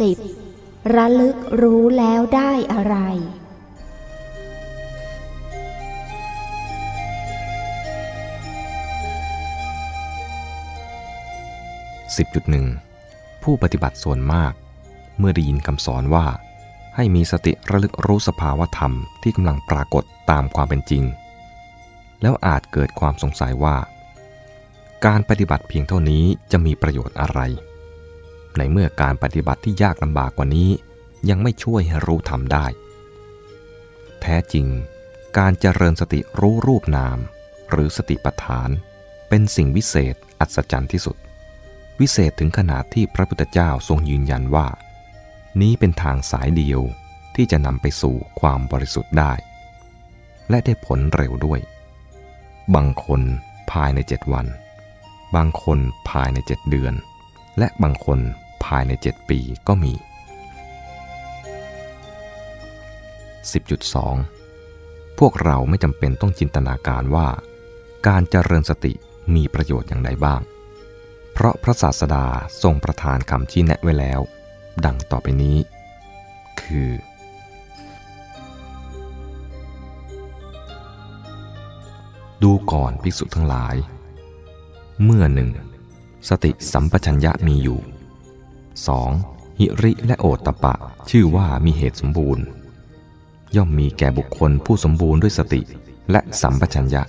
10. ระลึกรู้แล้วได้อะไร 10.1 ผู้ปฏิบัติส่วนมาก เมื่อได้ยินคำสอนว่า ให้มีสติระลึกรู้สภาวธรรมที่กำลังปรากฏตามความเป็นจริง แล้วอาจเกิดความสงสัยว่า การปฏิบัติเพียงเท่านี้จะมีประโยชน์อะไร ในเมื่อการปฏิบัติที่ยากลำบากกว่านี้ ยังไม่ช่วยให้รู้ธรรมได้ แท้จริง การเจริญสติรู้รูปนาม หรือสติปัฏฐาน เป็นสิ่งวิเศษอัศจรรย์ที่สุด วิเศษถึงขนาดที่พระพุทธเจ้าทรงยืนยันว่า นี้เป็นทางสายเดียวที่จะนำไปสู่ความบริสุทธิ์ได้ และได้ผลเร็วด้วย บางคนภายในเจ็ดวัน บางคนภายในเจ็ดเดือน และบางคนภายในเจ็ดปีก็มี 10.2 พวกเราไม่จำเป็นต้องจินตนาการว่า การเจริญสติมีประโยชน์อย่างไรบ้าง เพราะพระศาสดาทรงประทานคำชี้แนะไว้แล้ว ดังต่อไปนี้ คือ ดูก่อนภิกษุทั้งหลาย เมื่อหนึ่ง สติสัมปชัญญะมีอยู่ 2. หิริและโอตปะ ชื่อว่ามีเหตุสมบูรณ์ ย่อมมีแก่บุคคลผู้สมบูรณ์ด้วยสติและสัมปชัญญะ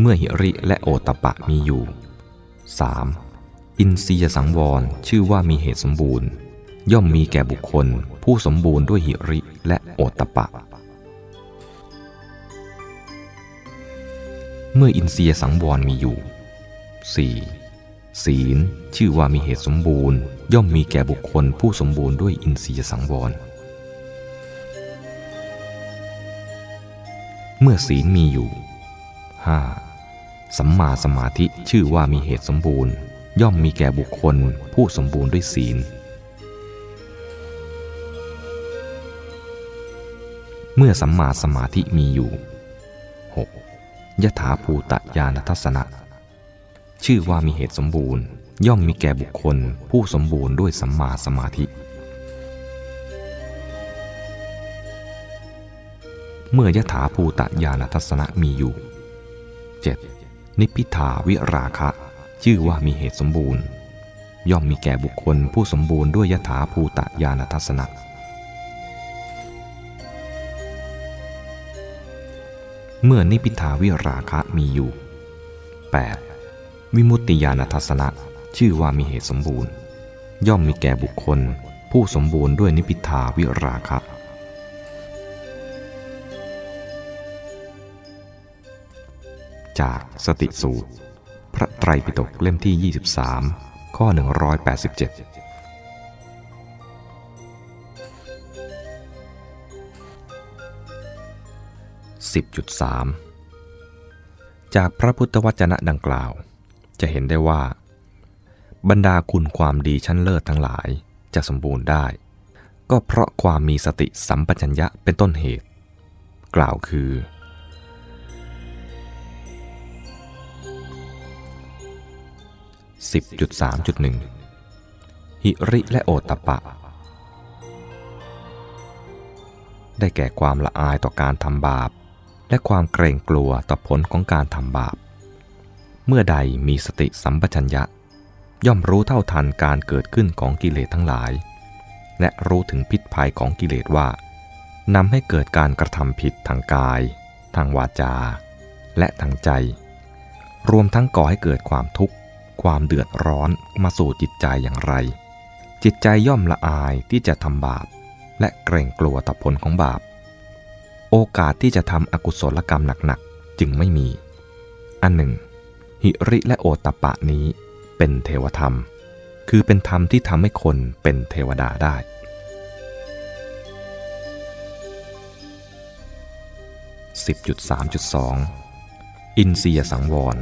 เมื่อหิริและโอตปะมีอยู่ 3. อินทรียสังวรชื่อว่ามีเหตุสมบูรณ์ ย่อมมีแก่บุคคลผู้สมบูรณ์ด้วยหิริและโอตปะ เมื่ออินทรียสังวรมีอยู่ 4. ศีลชื่อว่ามีเหตุสมบูรณ์ ย่อมมีแก่บุคคลผู้สมบูรณ์ด้วยอินทรียสังวร เมื่อศีลมีอยู่ 5. สัมมาสมาธิชื่อว่ามีเหตุสมบูรณ์ ย่อมมีแก่บุคคลผู้สมบูรณ์ด้วยศีล เมื่อสัมมาสมาธิมีอยู่ ยถาภูตญาณทัศนะ ชื่อว่ามีเหตุสมบูรณ์ ย่อมมีแก่บุคคลผู้สมบูรณ์ด้วยสัมมาสมาธิ เมื่อยถาภูตญาณทัศนะมีอยู่ 7. นิพิทาวิราคะ ชื่อว่ามีเหตุสมบูรณ์ ย่อมมีแก่บุคคลผู้สมบูรณ์ด้วยยถาภูตญาณทัศนะ เมื่อนิพิทาวิราคะมีอยู่ 8. วิมุตติญาณทัศนะชื่อว่ามีเหตุสมบูรณ์ ย่อมมีแก่บุคคล ผู้สมบูรณ์ด้วยนิพพิทาวิราคะ จากสติสูตร พระไตรปิฎกเล่มที่ 23 ข้อ 187 10.3 จากพระพุทธวจนะดังกล่าว จะเห็นได้ว่า บรรดาคุณความดีชั้นเลิศทั้งหลายจะสมบูรณ์ได้ ก็เพราะความมีสติสัมปชัญญะเป็นต้นเหตุ กล่าวคือ 10.3.1 หิริและโอตตะปะได้แก่ความละอายต่อการทำบาป และความเกรงกลัวต่อผลของการทำบาป เมื่อใดมีสติสัมปชัญญะ ย่อมรู้เท่าทันการเกิดขึ้นของกิเลสทั้งหลาย และรู้ถึงพิษภัยของกิเลสว่านำให้เกิดการกระทำผิดทางกาย ทางวาจา และทางใจ รวมทั้งก่อให้เกิดความทุกข์ ความเดือดร้อนมาสู่จิตใจอย่างไร จิตใจย่อมละอายที่จะทำบาป และเกรงกลัวต่อผลของบาป โอกาสที่จะทำอกุศลกรรมหนักๆ จึงไม่มี อันหนึ่ง หิริและโอตตะปะนี้เป็นเทวธรรม คือเป็นธรรมที่ทำให้คนเป็นเทวดาได้ 10.3.2 อินทรียสังวร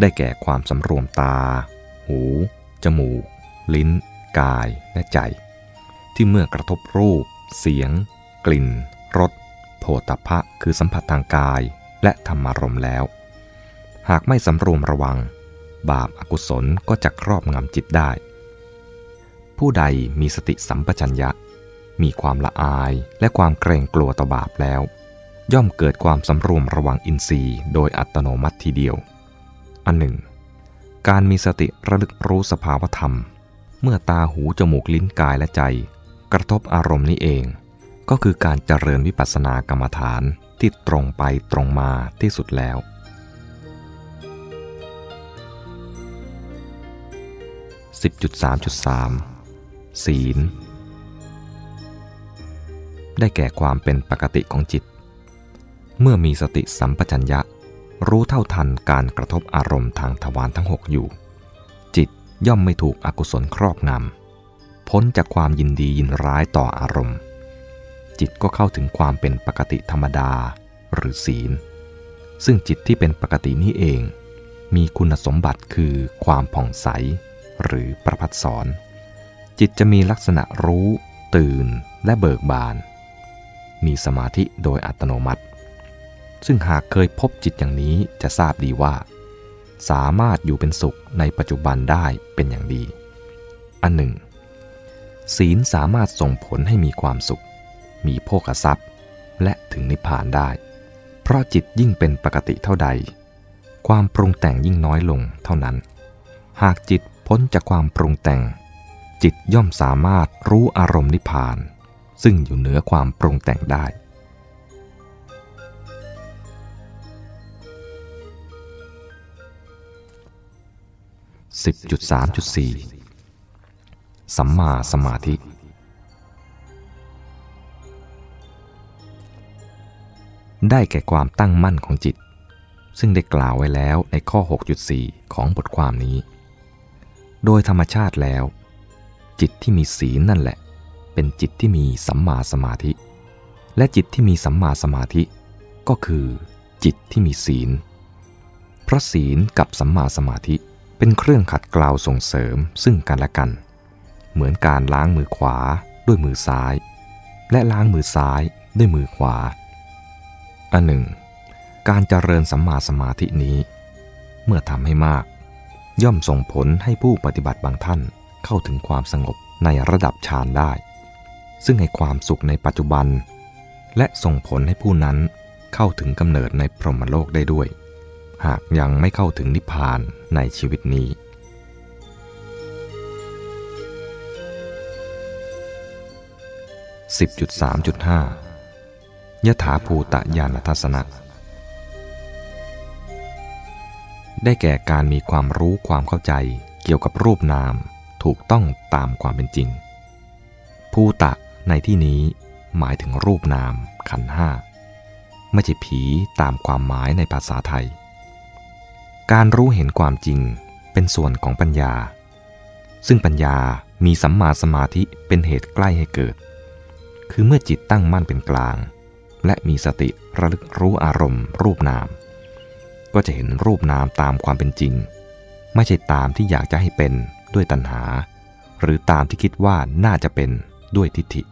ได้แก่ความสำรวมตา หู จมูก ลิ้น กาย และใจ ที่เมื่อกระทบรูป เสียง กลิ่น รสโผฏฐัพพะคือสัมผัสทางกาย และธรรมารมแล้ว หากไม่สำรวมระวัง บาปอากุศลก็จะครอบงำจิตได้ ผู้ใดมีสติสัมปชัญญะ มีความละอายและความเกรงกลัวต่อบาปแล้ว ย่อมเกิดความสำรวมระวังอินทรีย์ โดยอัตโนมัติทีเดียว อันหนึ่ง การมีสติระลึกรู้สภาวธรรมเมื่อตาหูจมูกลิ้นกายและใจ กระทบอารมณ์นี้เอง ก็คือการเจริญวิปัสสนากรรมฐานที่ตรงไปตรงมาที่สุดแล้ว 10.3.3 ศีล ได้แก่ความเป็นปกติของจิต เมื่อมีสติสัมปชัญญะ รู้เท่าทันการกระทบอารมณ์ทางทวารทั้งหกอยู่ จิตย่อมไม่ถูกอกุศลครอบงำ พ้นจากความยินดียินร้ายต่ออารมณ์ จิตก็เข้าถึงความเป็นปกติธรรมดาหรือศีล ซึ่งจิตที่เป็นปกตินี้เอง มีคุณสมบัติคือความผ่องใส หรือประพัดสอนจิตจะมีลักษณะรู้ ตื่นและเบิกบาน มีสมาธิโดยอัตโนมัติ ซึ่งหากเคยพบจิตอย่างนี้จะทราบดีว่า สามารถอยู่เป็นสุขในปัจจุบันได้เป็นอย่างดี อันหนึ่ง ศีลสามารถส่งผลให้มีความสุข มีโภคทรัพย์ และถึงนิพพานได้ เพราะจิตยิ่งเป็นปกติเท่าใด ความปรุงแต่งยิ่งน้อยลงเท่านั้น หากจิตพ้นจากความปรุงแต่ง จิตย่อมสามารถรู้อารมณ์นิพพาน ซึ่งอยู่เหนือความปรุงแต่งได้ 10.3.4 สัมมาสมาธิ ได้แก่ความตั้งมั่นของจิต ซึ่งได้กล่าวไว้แล้วในข้อ 6.4 ของบทความนี้ โดยธรรมชาติแล้ว จิตที่มีศีลนั่นแหละ เป็นจิตที่มีสัมมาสมาธิ และจิตที่มีสัมมาสมาธิ ก็คือจิตที่มีศีล เพราะศีลกับสัมมาสมาธิเป็นเครื่องขัดเกลาส่งเสริมซึ่งกันและกัน เหมือนการล้างมือขวาด้วยมือซ้าย และล้างมือซ้ายด้วยมือขวา อันหนึ่ง การเจริญสัมมาสมาธินี้ เมื่อทำให้มาก ย่อมส่งผลให้ผู้ปฏิบัติบางท่านเข้าถึงความสงบในระดับฌานได้ ซึ่งให้ความสุขในปัจจุบัน และส่งผลให้ผู้นั้นเข้าถึงกำเนิดในพรหมโลกได้ด้วย หากยังไม่เข้าถึงนิพพานในชีวิตนี้ 10.3.5 ยถาภูตญาณทัศนะ ได้แก่การมีความรู้ความเข้าใจเกี่ยวกับรูปนามถูกต้องตามความเป็นจริง ภูตะในที่นี้หมายถึงรูปนามขันห้าไม่ใช่ผีตามความหมายในภาษาไทย การรู้เห็นความจริงเป็นส่วนของปัญญา ซึ่งปัญญามีสัมมาสมาธิเป็นเหตุใกล้ให้เกิด คือเมื่อจิตตั้งมั่นเป็นกลาง และมีสติระลึกรู้อารมณ์ รูปนาม ก็จะเห็นรูปนามตามความเป็นจริง ไม่ใช่ตามที่อยากจะให้เป็นด้วยตัณหา หรือตามที่คิดว่าน่าจะเป็นด้วยทิฏฐิ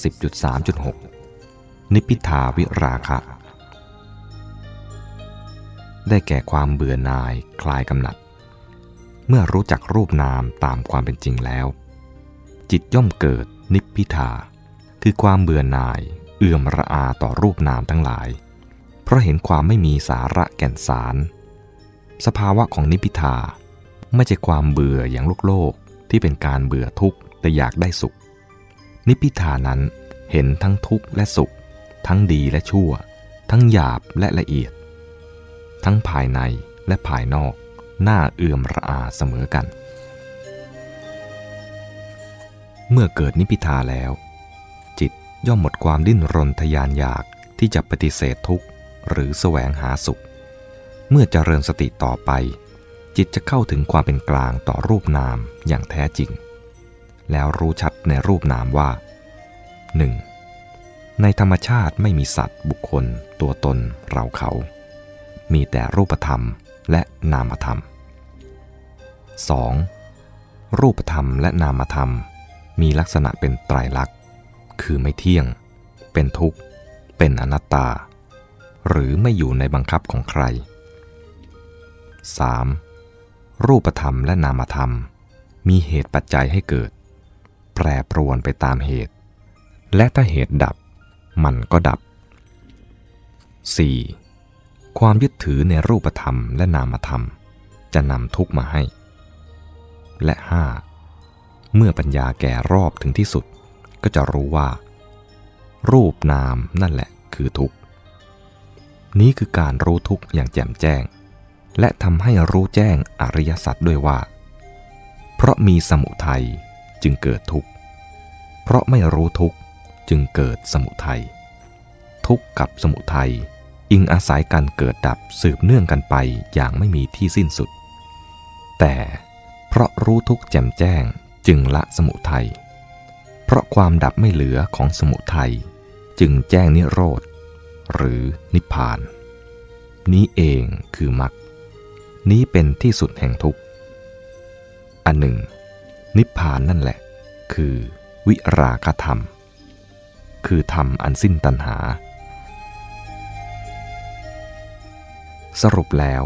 10.3.6 นิพพิทาวิราคะ ได้แก่ความเบื่อหน่ายคลายกำหนัด มื่อรู้จักรูปนามตามความเป็นจริงแล้ว จิตย่อมเกิดนิพพิทา คือความเบื่อหน่าย เอื่อมระอาต่อรูปนามทั้งหลาย เพราะเห็นความไม่มีสาระแก่นสาร สภาวะของนิพพิทา ไม่ใช่ความเบื่ออย่างโลกโลกที่เป็นการเบื่อทุกข์แต่อยากได้สุข นิพพิทานั้นเห็นทั้งทุกข์และสุข ทั้งดีและชั่ว ทั้งหยาบและละเอียด ทั้งภายในและภายนอก น่าเอื่อมระอาเสมอกัน เมื่อเกิดนิพิทาแล้ว จิตย่อมหมดความดิ้นรนทยานอยากที่จะปฏิเสธทุกข์หรือแสวงหาสุข เมื่อเจริญสติต่อไป จิตจะเข้าถึงความเป็นกลางต่อรูปนามอย่างแท้จริง แล้วรู้ชัดในรูปนามว่า 1. ในธรรมชาติไม่มีสัตว์บุคคล ตัวตนเราเขา มีแต่รูปธรรมและนามธรรม 2. รูปธรรมและนามธรรม มีลักษณะเป็นไตรลักษณ์ คือไม่เที่ยง เป็นทุกข์ เป็นอนัตตา หรือไม่อยู่ในบังคับของใคร 3. รูปธรรมและนามธรรม มีเหตุปัจจัยให้เกิด แปรปรวนไปตามเหตุ และถ้าเหตุดับ มันก็ดับ 4. ความยึดถือในรูปธรรมและนามธรรม จะนำทุกข์มาให้ และ 5. เมื่อปัญญาแก่รอบถึงที่สุด ก็จะรู้ว่า รูปนามนั่นแหละคือทุกข์ นี้คือการรู้ทุกข์อย่างแจ่มแจ้ง และทำให้รู้แจ้งอริยสัจด้วยว่า เพราะมีสมุทัยจึงเกิดทุกข์ เพราะไม่รู้ทุกข์จึงเกิดสมุทัย ทุกข์กับสมุทัยอิงอาศัยการเกิดดับสืบเนื่องกันไปอย่างไม่มีที่สิ้นสุด แต่ เพราะรู้ทุกแจ่มแจ้งจึงละสมุทัย เพราะความดับไม่เหลือของสมุทัยจึงแจ้งนิโรธ หรือนิพพาน นี้เองคือมรรค นี้เป็นที่สุดแห่งทุกข์ อันหนึ่ง นิพพานนั่นแหละ คือวิราคธรรม คือธรรมอันสิ้นตัณหา สรุปแล้ว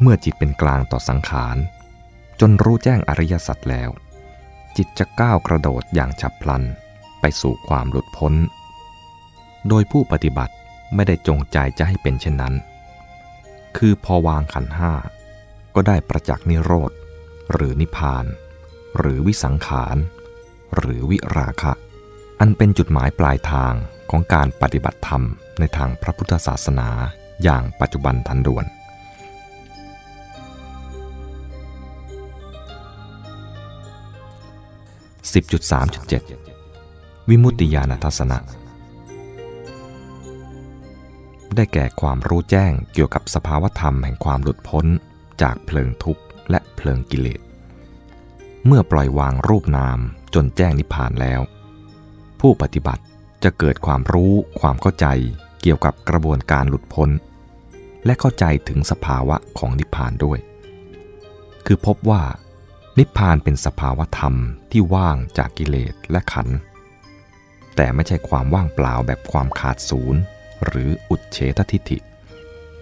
เมื่อจิตเป็นกลางต่อสังขาร จนรู้แจ้งอริยสัจแล้ว จิตจะก้าวกระโดดอย่างฉับพลันไปสู่ความหลุดพ้น โดยผู้ปฏิบัติไม่ได้จงใจจะให้เป็นเช่นนั้น คือพอวางขันห้า ก็ได้ประจักษ์นิโรธ หรือนิพาน หรือวิสังขาร หรือวิราคะ อันเป็นจุดหมายปลายทางของการปฏิบัติธรรมในทางพระพุทธศาสนาอย่างปัจจุบันทันด่วน 10.3.7 วิมุตติญาณทัศนะ ได้แก่ความรู้แจ้งเกี่ยวกับสภาวธรรมแห่งความหลุดพ้นจากเพลิงทุกข์และเพลิงกิเลส เมื่อปล่อยวางรูปนามจนแจ้งนิพพานแล้ว ผู้ปฏิบัติจะเกิดความรู้ความเข้าใจเกี่ยวกับกระบวนการหลุดพ้น และเข้าใจถึงสภาวะของนิพพานด้วย คือพบว่า นิพพานเป็นสภาวะธรรมที่ว่างจากกิเลสและขันธ์แต่ไม่ใช่ความว่างเปล่าแบบความขาดศูนย์ หรืออุดเฉททิฏฐิ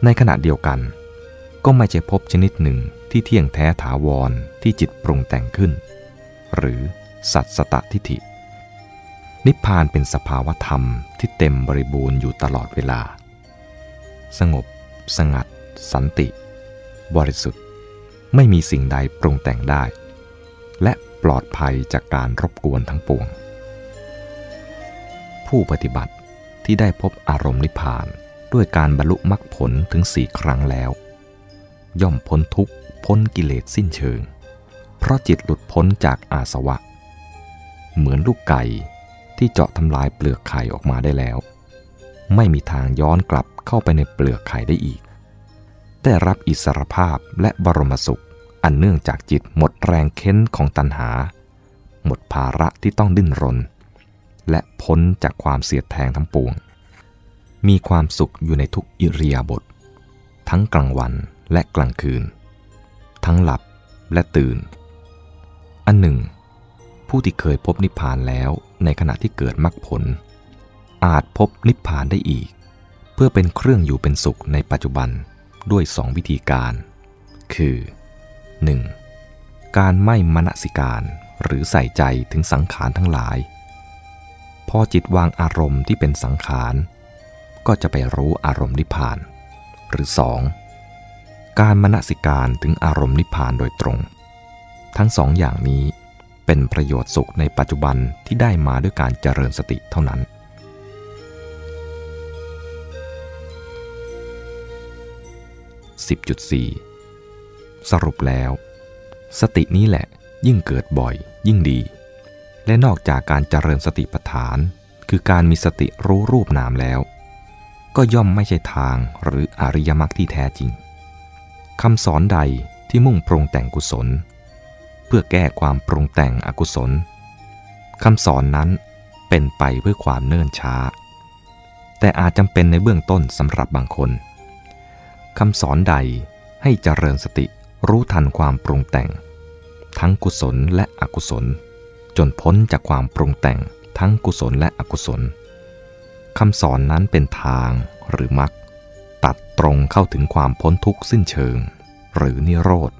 ในขณะเดียวกัน ก็ไม่ใช่พบชนิดหนึ่งที่เที่ยงแท้ถาวรที่จิตปรุงแต่งขึ้น หรือสัตสตทิฏฐิ นิพพานเป็นสภาวธรรมที่เต็มบริบูรณ์อยู่ตลอดเวลา สงบ สงัด สันติ บริสุทธิ์ ไม่มีสิ่งใดปรุงแต่งได้ และปลอดภัยจากการรบกวนทั้งปวง ผู้ปฏิบัติที่ได้พบอารมณ์นิพพานด้วยการบรรลุมรรคผลถึงสี่ครั้งแล้ว ย่อมพ้นทุกข์พ้นกิเลสสิ้นเชิง เพราะจิตหลุดพ้นจากอาสวะ เหมือนลูกไก่ที่เจาะทำลายเปลือกไข่ออกมาได้แล้ว ไม่มีทางย้อนกลับเข้าไปในเปลือกไข่ได้อีก ได้รับอิสรภาพและบรมสุข อันเนื่องจากจิตหมดแรงเค้นของตัณหา หมดภาระที่ต้องดิ้นรน และพ้นจากความเสียดแทงทั้งปวง มีความสุขอยู่ในทุกอิริยาบถทั้งกลางวันและกลางคืน ทั้งหลับและตื่น อันหนึ่ง ผู้ที่เคยพบนิพพานแล้วในขณะที่เกิดมรรคผล อาจพบนิพพานได้อีก เพื่อเป็นเครื่องอยู่เป็นสุขในปัจจุบันด้วยสองวิธีการ คือ 1. การไม่มณสิการหรือใส่ใจถึงสังขารทั้งหลาย พอจิตวางอารมณ์ที่เป็นสังขาร ก็จะไปรู้อารมณ์นิพพาน หรือ 2. การมณสิการถึงอารมณ์นิพพานโดยตรง ทั้งสองอย่างนี้เป็นประโยชน์สุขในปัจจุบันที่ได้มาด้วยการเจริญสติเท่านั้น 10.4 สรุปแล้ว สตินี้แหละยิ่งเกิดบ่อย ยิ่งดี และนอกจากการเจริญสติปัฏฐาน คือการมีสติรู้รูปนามแล้ว ก็ย่อมไม่ใช่ทางหรืออริยมรรคที่แท้จริงคำสอนใดที่มุ่งปรุงแต่งกุศล เพื่อแก้ความปรุงแต่งอกุศลคำสอนนั้นเป็นไปเพื่อความเนิ่นช้า แต่อาจจำเป็นในเบื้องต้นสำหรับบางคนคำสอนใดให้เจริญสติ รู้ทันความปรุงแต่ง ทั้งกุศลและอกุศล จนพ้นจากความปรุงแต่งทั้งกุศลและอกุศลคำสอนนั้นเป็นทางหรือมรรคตัดตรงเข้าถึงความพ้นทุกข์สิ้นเชิง หรือนิโรธ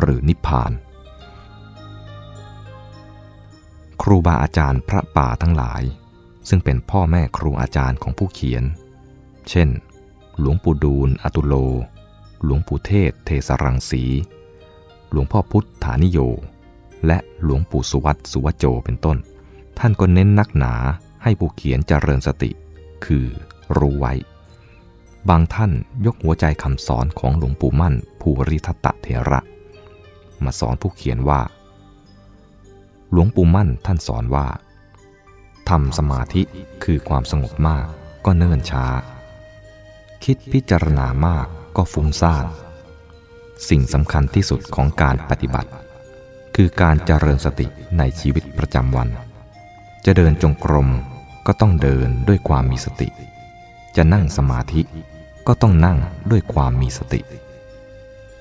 หรือนิพพาน ครูบาอาจารย์พระป่าทั้งหลาย ซึ่งเป็นพ่อแม่ครูอาจารย์ของผู้เขียน เช่น หลวงปู่ดูลอตุโล หลวงปู่เทศเทสรังสี หลวงพ่อพุทธานิโย และหลวงปู่สุวัตสุวโจเป็นต้น ท่านก็เน้นนักหนาให้ผู้เขียนเจริญสติ คือรู้ไว้ บางท่านยกหัวใจคำสอนของหลวงปู่มั่นภูริทัตตะเถระ มาสอนผู้เขียนว่า หลวงปู่มั่นท่านสอนว่าทำสมาธิคือความสงบมากก็เนิ่นช้า คิดพิจารณามาก ก็ฟุ้งซ่านสิ่งสำคัญที่สุดของการปฏิบัติ คือการเจริญสติในชีวิตประจำวัน จะเดินจงกรมก็ต้องเดินด้วยความมีสติ จะนั่งสมาธิก็ต้องนั่งด้วยความมีสติ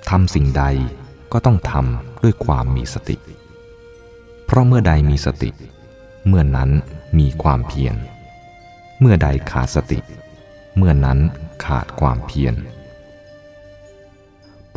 ทำสิ่งใดก็ต้องทำด้วยความมีสติ เพราะเมื่อใดมีสติ เมื่อนั้นมีความเพียร เมื่อใดขาดสติ เมื่อนั้นขาดความเพียร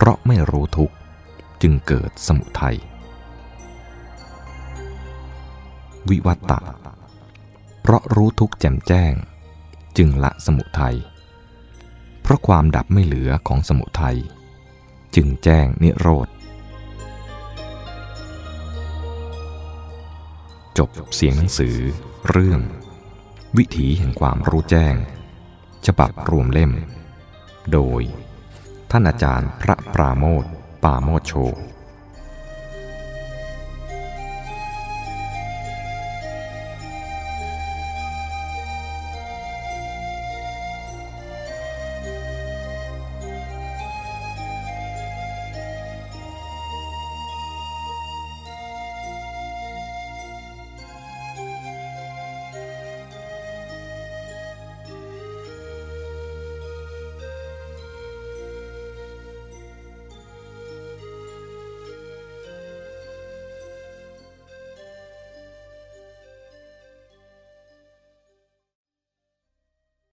เพราะไม่รู้ทุกข์จึงเกิดสมุทัย วิวัตตะ เพราะรู้ทุกข์แจ่มแจ้ง จึงละสมุทัย เพราะความดับไม่เหลือของสมุทัย จึงแจ้งนิโรธ จบเสียงหนังสือเรื่อง วิถีแห่งความรู้แจ้ง ฉบับรวมเล่ม โดย ท่านอาจารย์พระปราโมทปาโมทโช